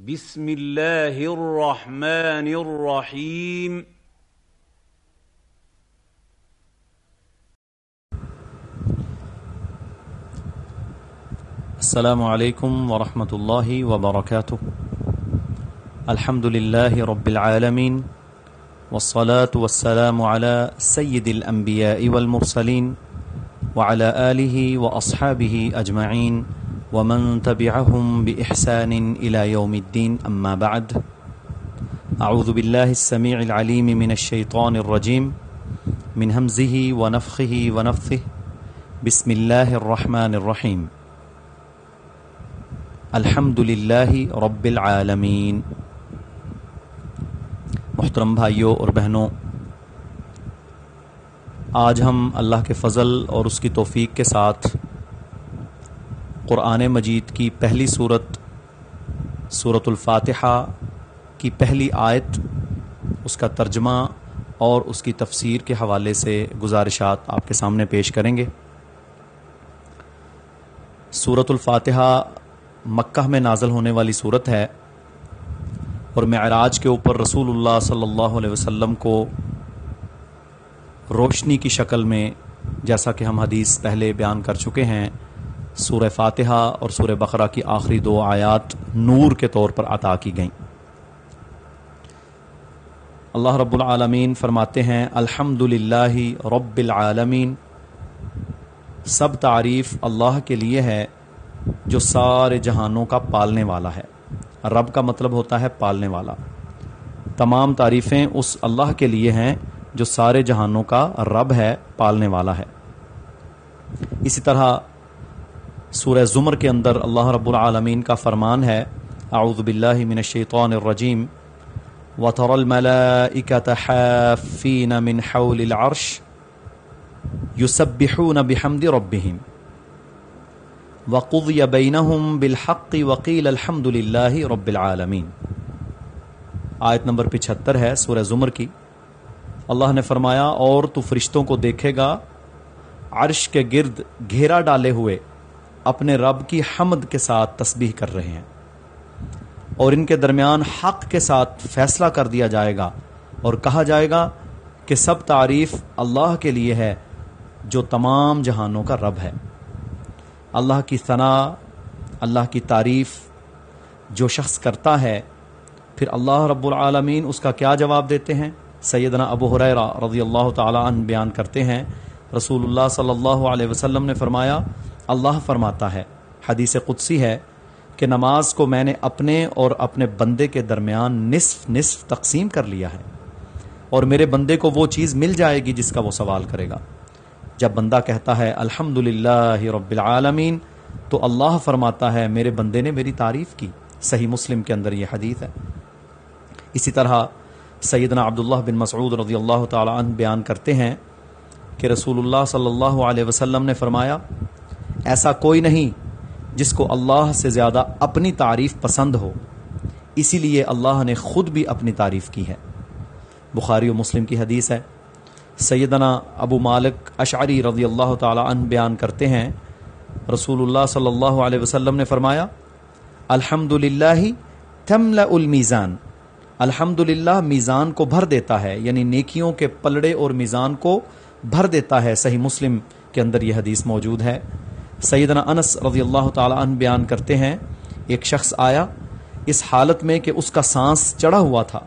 بسم الله الرحمن الرحيم السلام عليكم ورحمة الله وبركاته الحمد لله رب العالمين والصلاة والسلام على سيد الأنبياء والمرسلين وعلى آله وأصحابه أجمعين ومن تبعهم بإحسان إلى يوم الدين، أما بعد. أعوذ بالله السميع العليم من الشيطان الرجيم. من همزه ونفخه ونفثه. بسم الله الرحمن الرحيم. الحمد للہ رب العالمین محترم بھائیوں اور بہنوں، آج ہم اللہ کے فضل اور اس کی توفیق کے ساتھ قرآن مجید کی پہلی صورت صورت الفاتحہ کی پہلی آیت، اس کا ترجمہ اور اس کی تفسیر کے حوالے سے گزارشات آپ کے سامنے پیش کریں گے۔ صورت الفاتحہ مکہ میں نازل ہونے والی صورت ہے اور معراج کے اوپر رسول اللہ صلی اللہ علیہ وسلم کو روشنی کی شکل میں جیسا کہ ہم حدیث پہلے بیان کر چکے ہیں سورہ فاتحہ اور سورہ بقرہ کی آخری دو آیات نور کے طور پر عطا کی گئیں۔ اللہ رب العالمین فرماتے ہیں الحمد رب العالمین۔ سب تعریف اللہ کے لیے ہے، جو سارے جہانوں کا پالنے والا ہے۔ رب کا مطلب ہوتا ہے پالنے والا۔ تمام تعریفیں اس اللہ کے لیے ہیں، جو سارے جہانوں کا رب ہے، پالنے والا ہے۔ اسی طرح سورہ زمر کے اندر اللہ رب العالمین کا فرمان ہے، اعوذ باللہ من الشیطان الرجیم، وَتَرَى الْمَلَائِكَةَ حَافِّينَ مِنْ حَوْلِ الْعَرْشِ يُسَبِّحُونَ بِحَمْدِ رَبِّهِمْ وقضی بینہم بالحق وقیل الحمد للہ رب العالمین۔ آیت نمبر پچہتر ہے سورہ زمر کی۔ اللہ نے فرمایا، اور تو فرشتوں کو دیکھے گا، عرش کے گرد گھیرا ڈالے ہوئے اپنے رب کی حمد کے ساتھ تسبیح کر رہے ہیں اور ان کے درمیان حق کے ساتھ فیصلہ کر دیا جائے گا اور کہا جائے گا کہ سب تعریف اللہ کے لیے ہے جو تمام جہانوں کا رب ہے۔ اللہ کی ثناء اللہ کی تعریف جو شخص کرتا ہے، پھر اللہ رب العالمین اس کا کیا جواب دیتے ہیں؟ سیدنا ابو حریرہ رضی اللہ تعالیٰ عنہ بیان کرتے ہیں۔ رسول اللہ صلی اللہ علیہ وسلم نے فرمایا اللہ فرماتا ہے۔ حدیث قدسی ہے کہ نماز کو میں نے اپنے اور اپنے بندے کے درمیان نصف نصف تقسیم کر لیا ہے اور میرے بندے کو وہ چیز مل جائے گی جس کا وہ سوال کرے گا۔ جب بندہ کہتا ہے الحمد رب العالمین تو اللہ فرماتا ہے میرے بندے نے میری تعریف کی۔ صحیح مسلم کے اندر یہ حدیث ہے۔ اسی طرح سیدنا عبداللہ بن مسعود رضی اللہ تعالی عنہ بیان کرتے ہیں کہ رسول اللہ صلی اللہ علیہ وسلم نے فرمایا ایسا کوئی نہیں جس کو اللہ سے زیادہ اپنی تعریف پسند ہو۔ اسی لیے اللہ نے خود بھی اپنی تعریف کی ہے۔ بخاری و مسلم کی حدیث ہے۔ سیدنا ابو مالک اشعری رضی اللہ تعالی عنہ بیان کرتے ہیں۔ رسول اللہ صلی اللہ علیہ وسلم نے فرمایا الحمد للہ المیزان۔ الحمد للہ میزان کو بھر دیتا ہے یعنی نیکیوں کے پلڑے اور میزان کو بھر دیتا ہے۔ صحیح مسلم کے اندر یہ حدیث موجود ہے۔ سیدنا انس رضی اللہ تعالی عنہ بیان کرتے ہیں، ایک شخص آیا، اس حالت میں کہ اس کا سانس چڑھا ہوا تھا،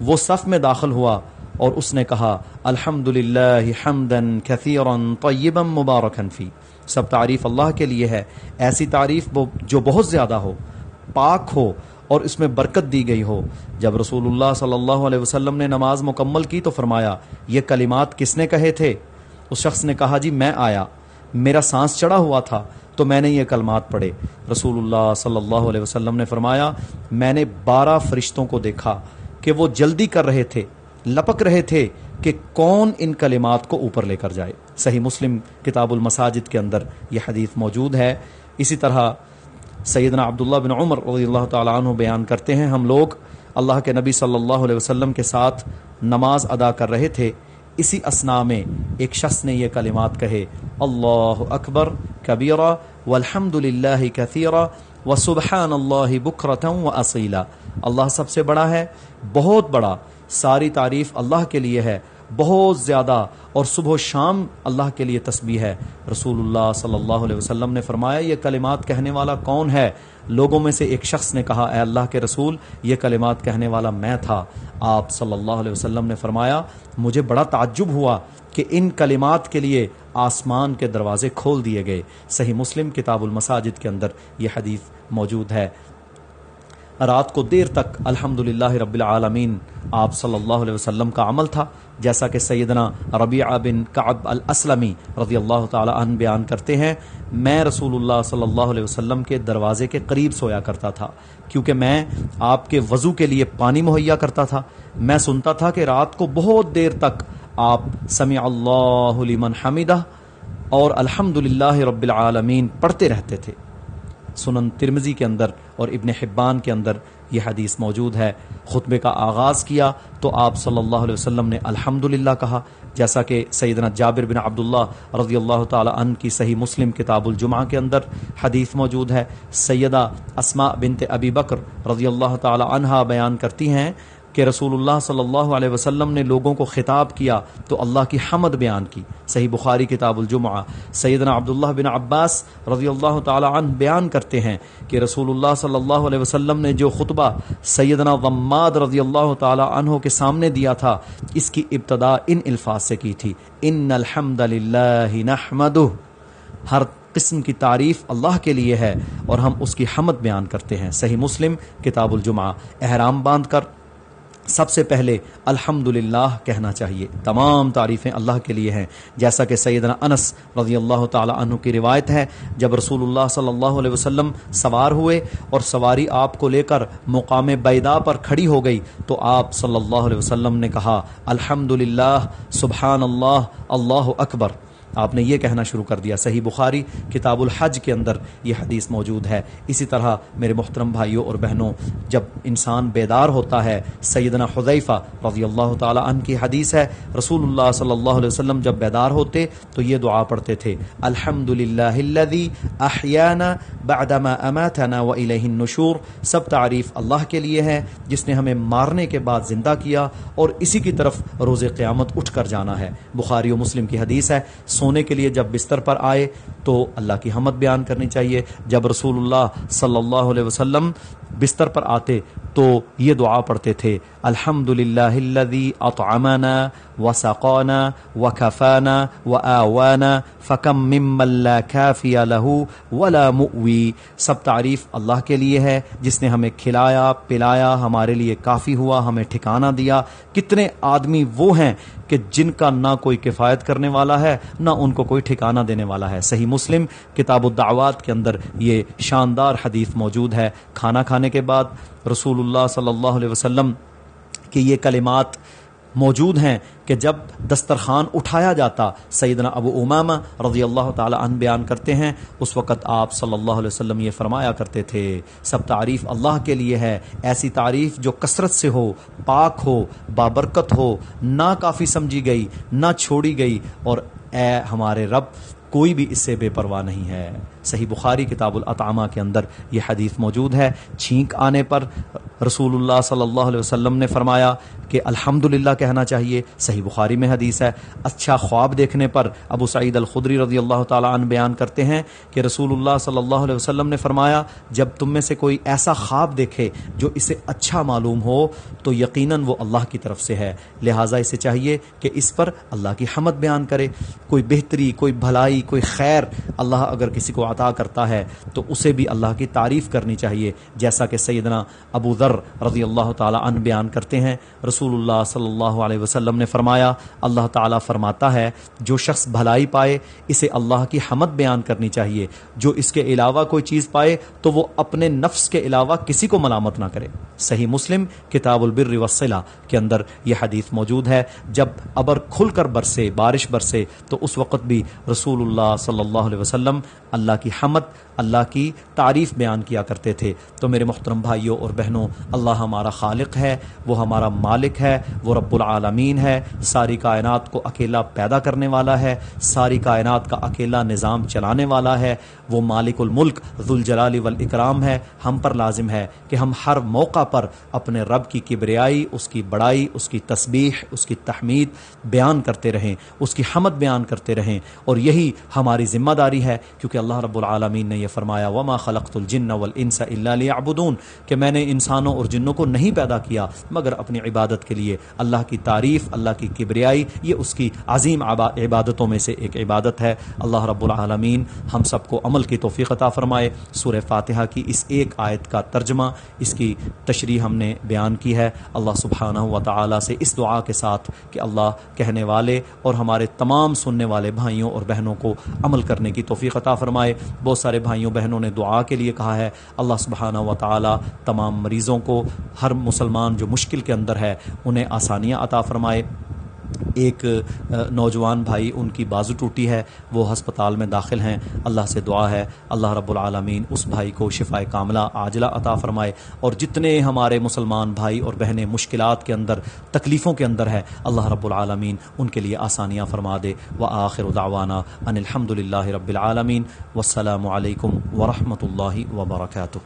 وہ صف میں داخل ہوا اور اس نے کہا الحمد للہ حمدن کثیرن طیبا مبارکن فی۔ سب تعریف اللہ کے لیے ہے، ایسی تعریف جو بہت زیادہ ہو، پاک ہو اور اس میں برکت دی گئی ہو۔ جب رسول اللہ صلی اللہ علیہ وسلم نے نماز مکمل کی تو فرمایا، یہ کلمات کس نے کہے تھے؟ اس شخص نے کہا جی میں آیا۔ میرا سانس چڑھا ہوا تھا تو میں نے یہ کلمات پڑھے۔ رسول اللہ صلی اللہ علیہ وسلم نے فرمایا، میں نے بارہ فرشتوں کو دیکھا کہ وہ جلدی کر رہے تھے، لپک رہے تھے کہ کون ان کلمات کو اوپر لے کر جائے۔ صحیح مسلم کتاب المساجد کے اندر یہ حدیث موجود ہے۔ اسی طرح سیدنا عبداللہ بن عمر رضی اللہ تعالیٰ عنہ بیان کرتے ہیں، ہم لوگ اللہ کے نبی صلی اللہ علیہ وسلم کے ساتھ نماز ادا کر رہے تھے۔ اسی اسنا میں ایک شخص نے یہ کلمات کہے، اللہ اکبر، کبیرہ، والحمد للہ کثیرہ و سبحان اللہ بکرتم و اصیلا اللہ سب سے بڑا ہے، بہت بڑا، ساری تعریف اللہ کے لیے ہے۔ بہت زیادہ اور صبح و شام اللہ کے لیے تسبیح ہے۔ رسول اللہ صلی اللہ علیہ وسلم نے فرمایا، یہ کلمات کہنے والا کون ہے؟ لوگوں میں سے ایک شخص نے کہا، اے اللہ کے رسول، یہ کلمات کہنے والا میں تھا۔ آپ صلی اللہ علیہ وسلم نے فرمایا، مجھے بڑا تعجب ہوا کہ ان کلمات کے لیے آسمان کے دروازے کھول دیے گئے۔ صحیح مسلم کتاب المساجد کے اندر یہ حدیث موجود ہے۔ رات کو دیر تک الحمد رب العالمین، آپ صلی اللہ علیہ وسلم کا عمل تھا۔ جیسا کہ سیدنا ربیع بن کعب الاسلمی رضی اللہ تعالی عنہ بیان کرتے ہیں، میں رسول اللہ صلی اللہ علیہ وسلم کے دروازے کے قریب سویا کرتا تھا، کیونکہ میں آپ کے وضو کے لیے پانی مہیا کرتا تھا۔ میں سنتا تھا کہ رات کو بہت دیر تک آپ سمع اللہ لمن حمیدہ اور الحمد رب العالمین پڑھتے رہتے تھے۔ سنن ترمزی کے اندر اور ابن حبان کے اندر یہ حدیث موجود ہے۔ خطبے کا آغاز کیا تو آپ صلی اللہ علیہ وسلم نے الحمد کہا، جیسا کہ سیدنا جابر بن عبداللہ رضی اللہ تعالی عنہ کی صحیح مسلم کتاب الجمعہ کے اندر حدیث موجود ہے۔ سیدہ اسماء بنت ابی بکر رضی اللہ تعالی عنہا بیان کرتی ہیں کہ رسول اللہ صلی اللہ علیہ وسلم نے لوگوں کو خطاب کیا تو اللہ کی حمد بیان کی۔ صحیح بخاری کتاب الجمعہ۔ سیدنا عبداللہ بن عباس رضی اللہ تعالی عنہ بیان کرتے ہیں کہ رسول اللہ صلی اللہ علیہ وسلم نے جو خطبہ سیدنا غماد رضی اللہ تعالی عنہ کے سامنے دیا تھا، اس کی ابتدا ان الفاظ سے کی تھی۔ ان الحمد للہ ہر قسم کی تعریف اللہ کے لیے ہے اور ہم اس کی حمد بیان کرتے ہیں۔ صحیح مسلم کتاب الجمعہ۔ احرام باندھ کر سب سے پہلے الحمد کہنا چاہیے۔ تمام تعریفیں اللہ کے لیے ہیں۔ جیسا کہ سیدنا انس رضی اللہ تعالی عنہ کی روایت ہے، جب رسول اللہ صلی اللہ علیہ وسلم سوار ہوئے اور سواری آپ کو لے کر مقام بیدا پر کھڑی ہو گئی، تو آپ صلی اللہ علیہ وسلم نے کہا الحمد سبحان اللہ اللہ اکبر۔ آپ نے یہ کہنا شروع کر دیا۔ صحیح بخاری کتاب الحج کے اندر یہ حدیث موجود ہے۔ اسی طرح میرے محترم بھائیوں اور بہنوں، جب انسان بیدار ہوتا ہے، سیدنا حضیفہ رضی اللہ تعالی عنہ کی حدیث ہے رسول اللہ صلی اللہ علیہ وسلم جب بیدار ہوتے تو یہ دعا پڑھتے تھے الحمد للہ احیانا بعدما اماتنا و النشور سب تعریف اللہ کے لیے ہے، جس نے ہمیں مارنے کے بعد زندہ کیا اور اسی کی طرف روز قیامت اٹھ کر جانا ہے۔ بخاری و مسلم کی حدیث ہے سونے کے لیے جب بستر پر آئے تو اللہ کی حمد بیان کرنی چاہیے۔ جب رسول اللہ صلی اللہ علیہ وسلم بستر پر آتے تو یہ دعا پڑھتے تھے الحمد للہ اطعمنا وسقانا وكفانا واوانا فكم ممن لا كافي له ولا مؤوي سب تعریف اللہ کے لیے ہے، جس نے ہمیں کھلایا، پلایا، ہمارے لیے کافی ہوا، ہمیں ٹھکانہ دیا۔ کتنے آدمی وہ ہیں کہ جن کا نہ کوئی کفایت کرنے والا ہے نہ ان کو کوئی ٹھکانہ دینے والا ہے۔ صحیح مسلم، کتاب الدعوات کے اندر یہ شاندار حدیث موجود ہے۔ کھانا کھانے کے بعد رسول اللہ صلی اللہ علیہ وسلم کی یہ کلمات موجود ہیں کہ جب دسترخوان اٹھایا جاتا، سیدنا ابو امامہ رضی اللہ تعالی عنہ بیان کرتے ہیں۔ اس وقت آپ صلی اللہ علیہ وسلم یہ فرمایا کرتے تھے، سب تعریف اللہ کے لیے ہے۔ ایسی تعریف جو کثرت سے ہو، پاک ہو، بابرکت ہو نہ کافی سمجھی گئی، نہ چھوڑی گئی اور اے ہمارے رب کوئی بھی اس سے بے پرواہ نہیں ہے۔ صحیح بخاری کتاب العطامہ کے اندر یہ حدیث موجود ہے۔ چھینک آنے پر رسول اللہ صلی اللہ علیہ وسلم نے فرمایا کہ الحمد کہنا چاہیے، صحیح بخاری میں حدیث ہے۔ اچھا خواب دیکھنے پر ابو سعید الخدری رضی اللہ تعالیٰ عنہ بیان کرتے ہیں کہ رسول اللہ صلی اللہ علیہ وسلم نے فرمایا، جب تم میں سے کوئی ایسا خواب دیکھے جو اسے اچھا معلوم ہو، تو یقیناً وہ اللہ کی طرف سے ہے۔ لہٰذا اسے چاہیے کہ اس پر اللہ کی حمد بیان کرے۔ کوئی بہتری، کوئی بھلائی، کوئی خیر اللہ اگر کسی کو عطا کرتا ہے، تو اسے بھی اللہ کی تعریف کرنی چاہیے۔ جیسا کہ سیدنا ابو ذر رضی اللہ تعالیٰ عنہ بیان کرتے ہیں، رسول اللہ صلی اللہ علیہ وسلم نے فرمایا، اللہ تعالیٰ فرماتا ہے، جو شخص بھلائی پائے، اسے اللہ کی حمد بیان کرنی چاہیے۔ جو اس کے علاوہ کوئی چیز پائے، تو وہ اپنے نفس کے علاوہ کسی کو ملامت نہ کرے۔ صحیح مسلم، کتاب البر وسلہ کے اندر یہ حدیث موجود ہے۔ جب ابر کھل کر برسے، بارش برسے، تو اس وقت بھی رسول اللہ صلی اللہ علیہ وسلم اللہ کی حمد اللہ کی تعریف بیان کیا کرتے تھے۔ تو میرے محترم بھائیوں اور بہنوں، اللہ ہمارا خالق ہے، وہ ہمارا مالک ہے، وہ رب العالمین ہے۔ ساری کائنات کو اکیلا پیدا کرنے والا ہے، ساری کائنات کا اکیلا نظام چلانے والا ہے۔ وہ مالک الملک ذوالجلال والاکرام ہے۔ ہم پر لازم ہے کہ ہم ہر موقع پر اپنے رب کی کبریائی، اس کی بڑائی، اس کی تسبیح، اس کی تحمید بیان کرتے رہیں، اس کی حمد بیان کرتے رہیں۔ اور یہی ہماری ذمہ داری ہے، کیونکہ اللہ رب العالمین نے یہ فرمایا، وما خلقت الجن والانس الا ليعبدون کہ میں نے انسانوں اور جنوں کو نہیں پیدا کیا، مگر اپنی عبادت کے لیے، اللہ کی تعریف، اللہ کی کبریائی، یہ اس کی عظیم عبادتوں میں سے ایک عبادت ہے۔ اللہ رب العالمین ہم سب کو عمل کی توفیق عطا فرمائے۔ سورہ فاتحہ کی اس ایک آیت کا ترجمہ، اس کی تشریح ہم نے بیان کی ہے۔ اللہ سبحانہ و تعالی سے اس دعا کے ساتھ کہ اللہ کہنے والے اور ہمارے تمام سننے والے بھائیوں اور بہنوں کو عمل کرنے کی توفیق عطا فرمائے۔ بہت سارے بھائیوں بہنوں نے دعا کے لیے کہا ہے۔ اللہ سبحانہ و تعالی تمام مریضوں کو، ہر مسلمان جو مشکل کے اندر ہے، انہیں آسانیاں عطا فرمائے۔ ایک نوجوان بھائی ان کی بازو ٹوٹی ہے، وہ ہسپتال میں داخل ہیں۔ اللہ سے دعا ہے، اللہ رب العالمین اس بھائی کو شفا کاملہ عاجلہ عطا فرمائے۔ اور جتنے ہمارے مسلمان بھائی اور بہنیں مشکلات کے اندر، تکلیفوں کے اندر ہے اللہ رب العالمین ان کے لیے آسانیاں فرما دے۔ و آخر دعوانا ان الحمد للہ رب العالمین۔ والسلام علیکم ورحمۃ اللہ وبرکاتہ۔